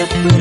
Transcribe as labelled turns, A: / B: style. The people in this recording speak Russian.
A: забыть.